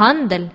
هاندل.